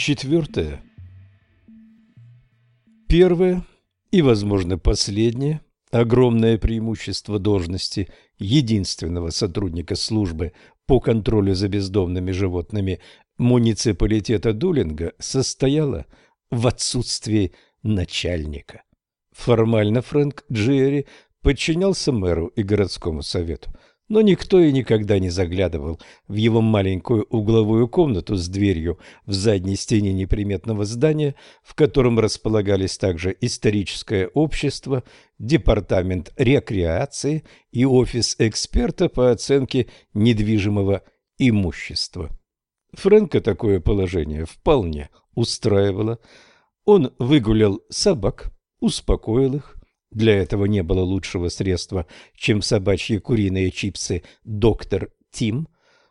Четвертое. Первое и, возможно, последнее огромное преимущество должности единственного сотрудника службы по контролю за бездомными животными муниципалитета Дулинга состояло в отсутствии начальника. Формально Фрэнк Джерри подчинялся мэру и городскому совету, но никто и никогда не заглядывал в его маленькую угловую комнату с дверью в задней стене неприметного здания, в котором располагались также историческое общество, департамент рекреации и офис эксперта по оценке недвижимого имущества. Фрэнка такое положение вполне устраивало. Он выгулял собак, успокоил их, для этого не было лучшего средства, чем собачьи куриные чипсы «Доктор Тим»,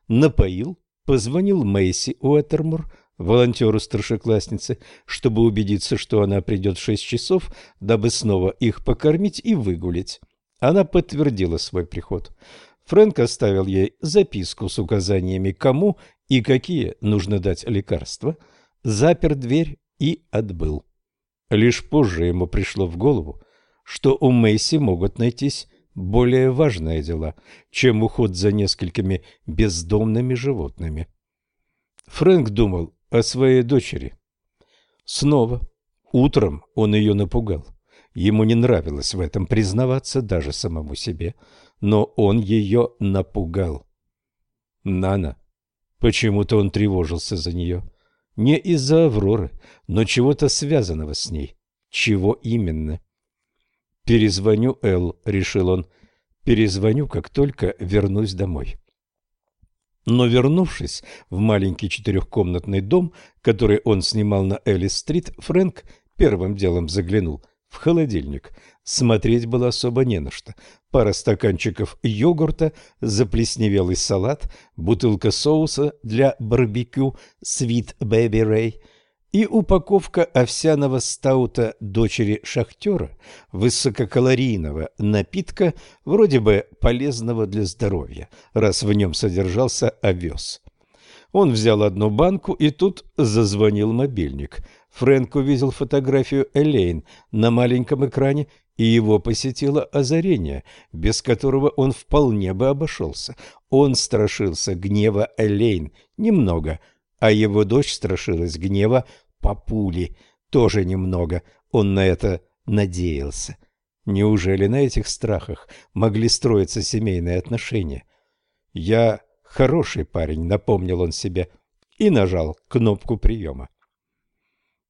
напоил, позвонил Мэйси Уэттермур, волонтеру-старшекласснице, чтобы убедиться, что она придет в шесть часов, дабы снова их покормить и выгулить. Она подтвердила свой приход. Фрэнк оставил ей записку с указаниями, кому и какие нужно дать лекарства, запер дверь и отбыл. Лишь позже ему пришло в голову, что у Мэйси могут найтись более важные дела, чем уход за несколькими бездомными животными. Фрэнк думал о своей дочери. Снова. Утром он ее напугал. Ему не нравилось в этом признаваться даже самому себе, но он ее напугал. Нана. Почему-то он тревожился за нее. Не из-за Авроры, но чего-то связанного с ней. Чего именно? «Перезвоню Эл», — решил он. «Перезвоню, как только вернусь домой». Но вернувшись в маленький четырехкомнатный дом, который он снимал на Элис-стрит, Фрэнк первым делом заглянул в холодильник. Смотреть было особо не на что. Пара стаканчиков йогурта, заплесневелый салат, бутылка соуса для барбекю «Sweet Baby Ray», и упаковка овсяного стаута дочери шахтера, высококалорийного напитка, вроде бы полезного для здоровья, раз в нем содержался овес. Он взял одну банку, и тут зазвонил мобильник. Фрэнк увидел фотографию Элейн на маленьком экране, и его посетило озарение, без которого он вполне бы обошелся. Он страшился гнева Элейн немного – а его дочь страшилась гнева папули тоже немного, он на это надеялся. Неужели на этих страхах могли строиться семейные отношения? «Я хороший парень», — напомнил он себе и нажал кнопку приема.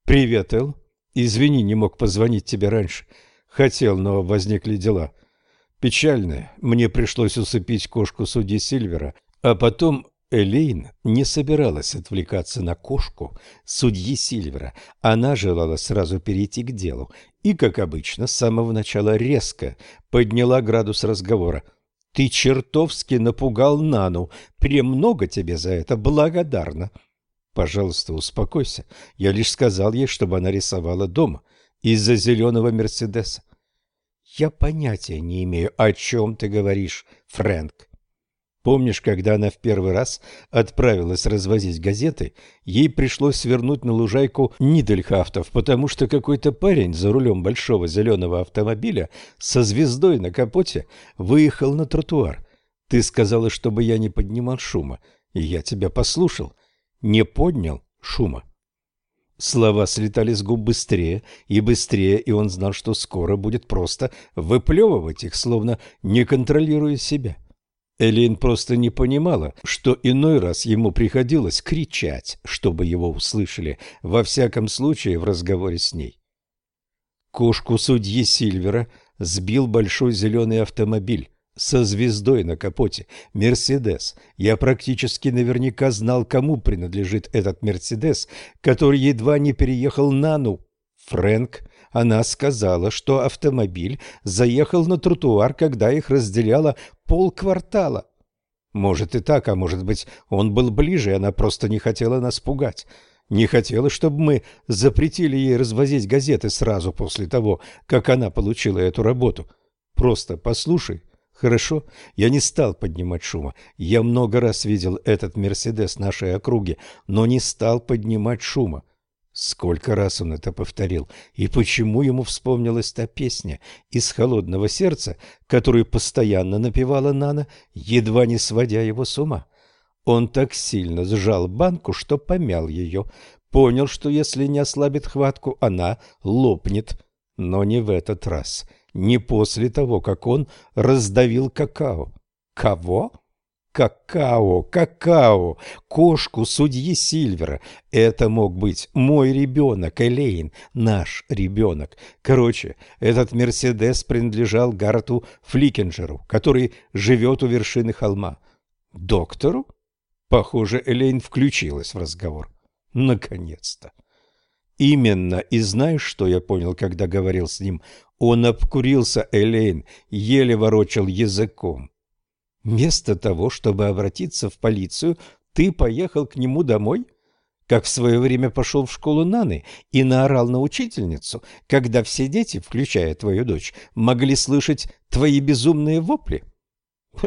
«Привет, Эл. Извини, не мог позвонить тебе раньше. Хотел, но возникли дела. Печальные. Мне пришлось усыпить кошку судьи Сильвера, а потом Элейн не собиралась отвлекаться на кошку судьи Сильвера. Она желала сразу перейти к делу и, как обычно, с самого начала резко подняла градус разговора. «Ты чертовски напугал Нану. Премного тебе за это благодарна». «Пожалуйста, успокойся. Я лишь сказал ей, чтобы она рисовала дома из-за зеленого Мерседеса». «Я понятия не имею, о чем ты говоришь, Фрэнк. Помнишь, когда она в первый раз отправилась развозить газеты, ей пришлось свернуть на лужайку Нидельхафтов, потому что какой-то парень за рулем большого зеленого автомобиля со звездой на капоте выехал на тротуар. Ты сказала, чтобы я не поднимал шума, и я тебя послушал. Не поднял шума. Слова слетали с губ быстрее и быстрее, и он знал, что скоро будет просто выплевывать их, словно не контролируя себя. — Элин просто не понимала, что иной раз ему приходилось кричать, чтобы его услышали, во всяком случае в разговоре с ней. Кошку судьи Сильвера сбил большой зеленый автомобиль со звездой на капоте, Мерседес. Я практически наверняка знал, кому принадлежит этот Мерседес, который едва не переехал на Ну. Фрэнк она сказала, что автомобиль заехал на тротуар, когда их разделяло полквартала. Может и так, а может быть, он был ближе, и она просто не хотела нас пугать. Не хотела, чтобы мы запретили ей развозить газеты сразу после того, как она получила эту работу. Просто послушай. Хорошо, я не стал поднимать шума. Я много раз видел этот «Мерседес» нашей округи, но не стал поднимать шума. Сколько раз он это повторил, и почему ему вспомнилась та песня из «Холодного сердца», которую постоянно напевала Нана, едва не сводя его с ума. Он так сильно сжал банку, что помял ее, понял, что если не ослабит хватку, она лопнет. Но не в этот раз, не после того, как он раздавил какао. Кого? Какао, какао, кошку судьи Сильвера. Это мог быть мой ребенок, Элейн, наш ребенок. Короче, этот Мерседес принадлежал Гарту Фликенджеру, который живет у вершины холма. Доктору? Похоже, Элейн включилась в разговор. Наконец-то. Именно, и знаешь, что я понял, когда говорил с ним? Он обкурился, Элейн, еле ворочал языком. Вместо того, чтобы обратиться в полицию, ты поехал к нему домой? Как в свое время пошел в школу Наны и наорал на учительницу, когда все дети, включая твою дочь, могли слышать твои безумные вопли?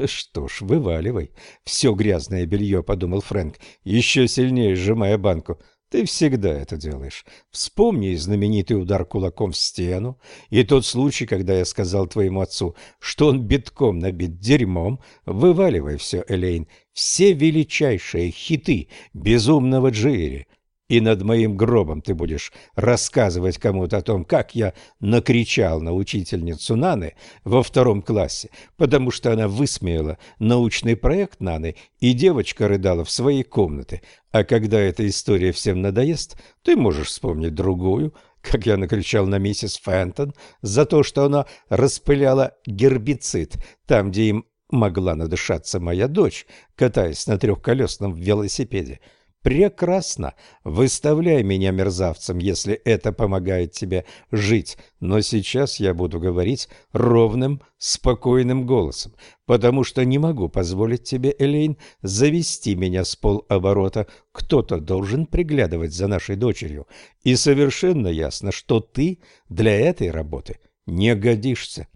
Что ж, вываливай. Все грязное белье, подумал Фрэнк, еще сильнее сжимая банку. Ты всегда это делаешь. Вспомни знаменитый удар кулаком в стену и тот случай, когда я сказал твоему отцу, что он битком набит дерьмом. Вываливай все, Элейн, все величайшие хиты безумного Джири и над моим гробом ты будешь рассказывать кому-то о том, как я накричал на учительницу Наны во втором классе, потому что она высмеяла научный проект Наны, и девочка рыдала в своей комнате. А когда эта история всем надоест, ты можешь вспомнить другую, как я накричал на миссис Фентон за то, что она распыляла гербицид там, где им могла надышаться моя дочь, катаясь на трехколесном велосипеде. Прекрасно. Выставляй меня мерзавцем, если это помогает тебе жить. Но сейчас я буду говорить ровным, спокойным голосом, потому что не могу позволить тебе, Элейн, завести меня с полоборота. Кто-то должен приглядывать за нашей дочерью. И совершенно ясно, что ты для этой работы не годишься.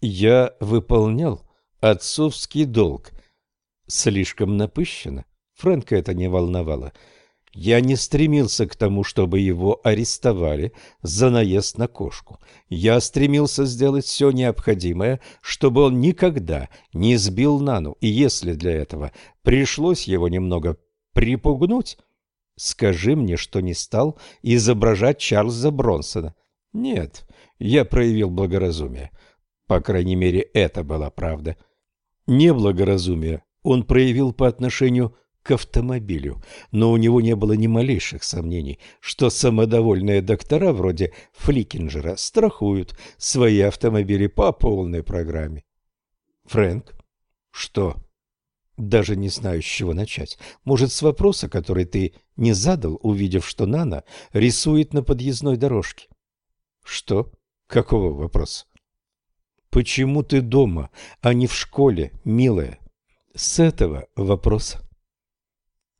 Я выполнял отцовский долг. Слишком напыщенно. Фрэнка это не волновало. Я не стремился к тому, чтобы его арестовали за наезд на кошку. Я стремился сделать все необходимое, чтобы он никогда не сбил Нану, и если для этого пришлось его немного припугнуть, скажи мне, что не стал изображать Чарльза Бронсона. Нет, я проявил благоразумие. По крайней мере, это была правда. Неблагоразумие он проявил по отношению к автомобилю, но у него не было ни малейших сомнений, что самодовольные доктора вроде Фликинджера страхуют свои автомобили по полной программе. Фрэнк? Что? Даже не знаю, с чего начать. Может, с вопроса, который ты не задал, увидев, что Нана рисует на подъездной дорожке? Что? Какого вопроса? Почему ты дома, а не в школе, милая? С этого вопроса.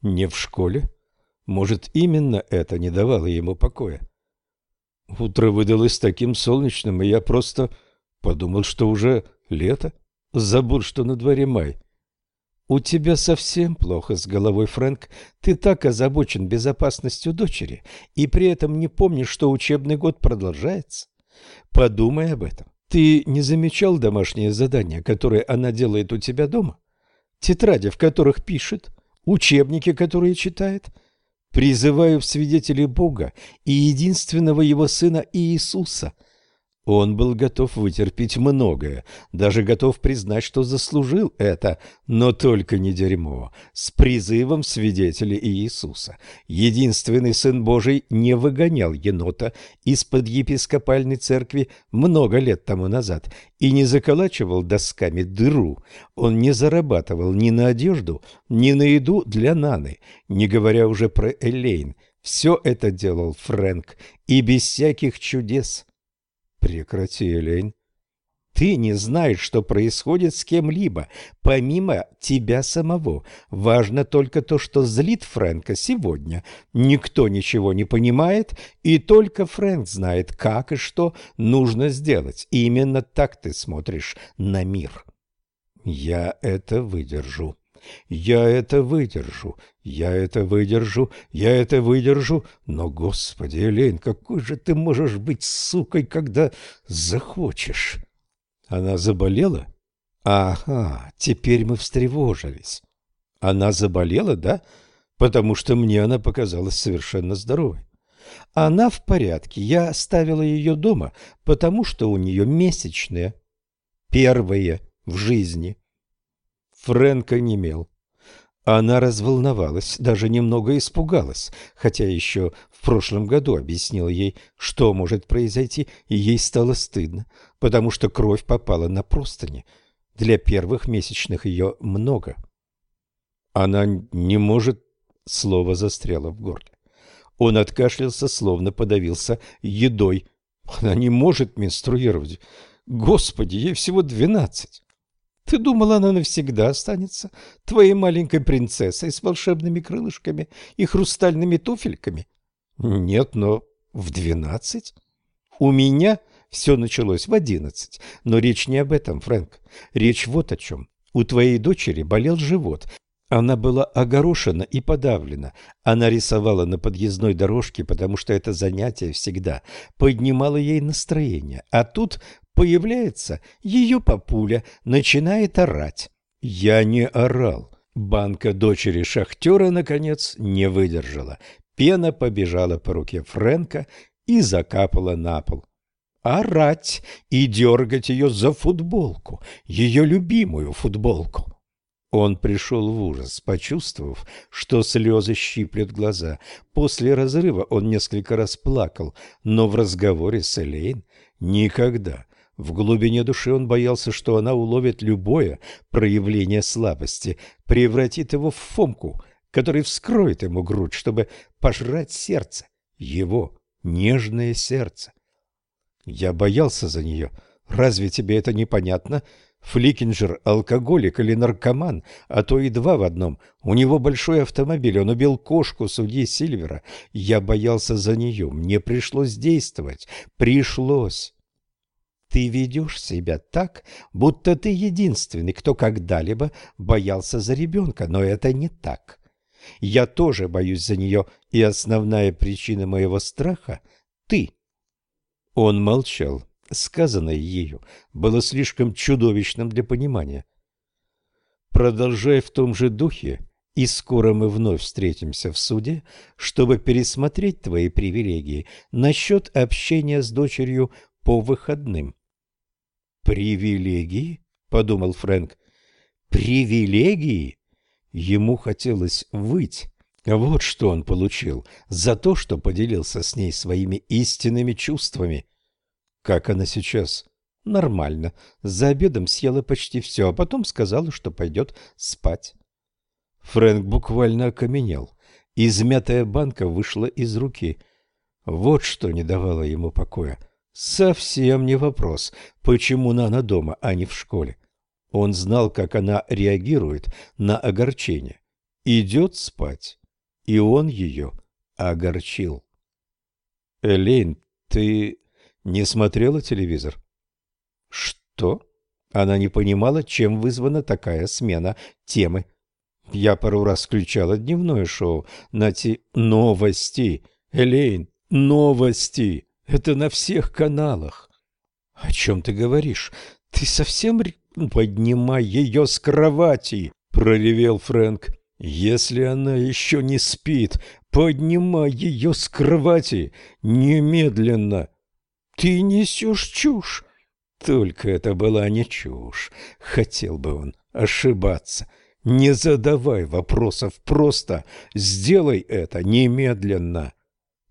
Не в школе? Может, именно это не давало ему покоя? Утро выдалось таким солнечным, и я просто подумал, что уже лето. Забыл, что на дворе май. У тебя совсем плохо с головой, Фрэнк. Ты так озабочен безопасностью дочери, и при этом не помнишь, что учебный год продолжается. Подумай об этом. Ты не замечал домашние задания, которые она делает у тебя дома? Тетради, в которых пишет? Учебники, которые читает, призываю в свидетели Бога и единственного его Сына Иисуса – он был готов вытерпеть многое, даже готов признать, что заслужил это, но только не дерьмо, с призывом свидетелей Иисуса. Единственный Сын Божий не выгонял енота из-под епископальной церкви много лет тому назад и не заколачивал досками дыру. Он не зарабатывал ни на одежду, ни на еду для Наны, не говоря уже про Элейн. Все это делал Фрэнк, и без всяких чудес – Прекрати, Элейн. Ты не знаешь, что происходит с кем-либо, помимо тебя самого. Важно только то, что злит Фрэнка сегодня. Никто ничего не понимает, и только Фрэнк знает, как и что нужно сделать. И именно так ты смотришь на мир. Я это выдержу. Я это выдержу, я это выдержу, я это выдержу, но, господи, Элейн, какой же ты можешь быть сукой, когда захочешь? Она заболела? Ага, теперь мы встревожились. Она заболела, да? Потому что мне она показалась совершенно здоровой. Она в порядке, я оставила ее дома, потому что у нее месячные. Первые в жизни. Фрэнк онемел. Она разволновалась, даже немного испугалась, хотя еще в прошлом году объяснил ей, что может произойти, и ей стало стыдно, потому что кровь попала на простыни. Для первых месячных ее много. Она не может... Слово застряло в горле. Он откашлялся, словно подавился едой. Она не может менструировать. Господи, ей всего двенадцать. Ты думала, она навсегда останется твоей маленькой принцессой с волшебными крылышками и хрустальными туфельками? Нет, но в двенадцать? У меня все началось в одиннадцать, но речь не об этом, Фрэнк. Речь вот о чем. У твоей дочери болел живот. Она была огорошена и подавлена. Она рисовала на подъездной дорожке, потому что это занятие всегда поднимало ей настроение. А тут появляется ее папуля, начинает орать. Я не орал. Банка дочери шахтера, наконец, не выдержала. Пена побежала по руке Фрэнка и закапала на пол. Орать и дергать ее за футболку, ее любимую футболку. Он пришел в ужас, почувствовав, что слезы щиплют глаза. После разрыва он несколько раз плакал, но в разговоре с Элейн никогда. В глубине души он боялся, что она уловит любое проявление слабости, превратит его в Фомку, который вскроет ему грудь, чтобы пожрать сердце, его нежное сердце. Я боялся за нее. Разве тебе это непонятно? Фликинджер – алкоголик или наркоман, а то и два в одном. У него большой автомобиль, он убил кошку судьи Сильвера. Я боялся за нее, мне пришлось действовать. Пришлось. Ты ведешь себя так, будто ты единственный, кто когда-либо боялся за ребенка, но это не так. Я тоже боюсь за нее, и основная причина моего страха — ты. Он молчал. Сказанное ею было слишком чудовищным для понимания. Продолжай в том же духе, и скоро мы вновь встретимся в суде, чтобы пересмотреть твои привилегии насчет общения с дочерью по выходным. «Привилегии?» — подумал Фрэнк. «Привилегии?» Ему хотелось выть. Вот что он получил за то, что поделился с ней своими истинными чувствами. Как она сейчас? Нормально. За обедом съела почти все, а потом сказала, что пойдет спать. Фрэнк буквально окаменел. Измятая банка вышла из руки. Вот что не давало ему покоя. Совсем не вопрос, почему Нана дома, а не в школе. Он знал, как она реагирует на огорчение. Идет спать, и он ее огорчил. «Элейн, ты не смотрела телевизор?» «Что?» Она не понимала, чем вызвана такая смена темы. «Я пару раз включала дневное шоу на те... новости. Элейн, новости!» Это на всех каналах. О чем ты говоришь? Ты совсем... Поднимай ее с кровати, проревел Фрэнк. Если она еще не спит, поднимай ее с кровати немедленно. Ты несешь чушь. Только это была не чушь. Хотел бы он ошибаться. Не задавай вопросов, просто сделай это немедленно.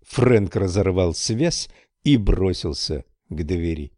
Фрэнк разорвал связь и бросился к двери.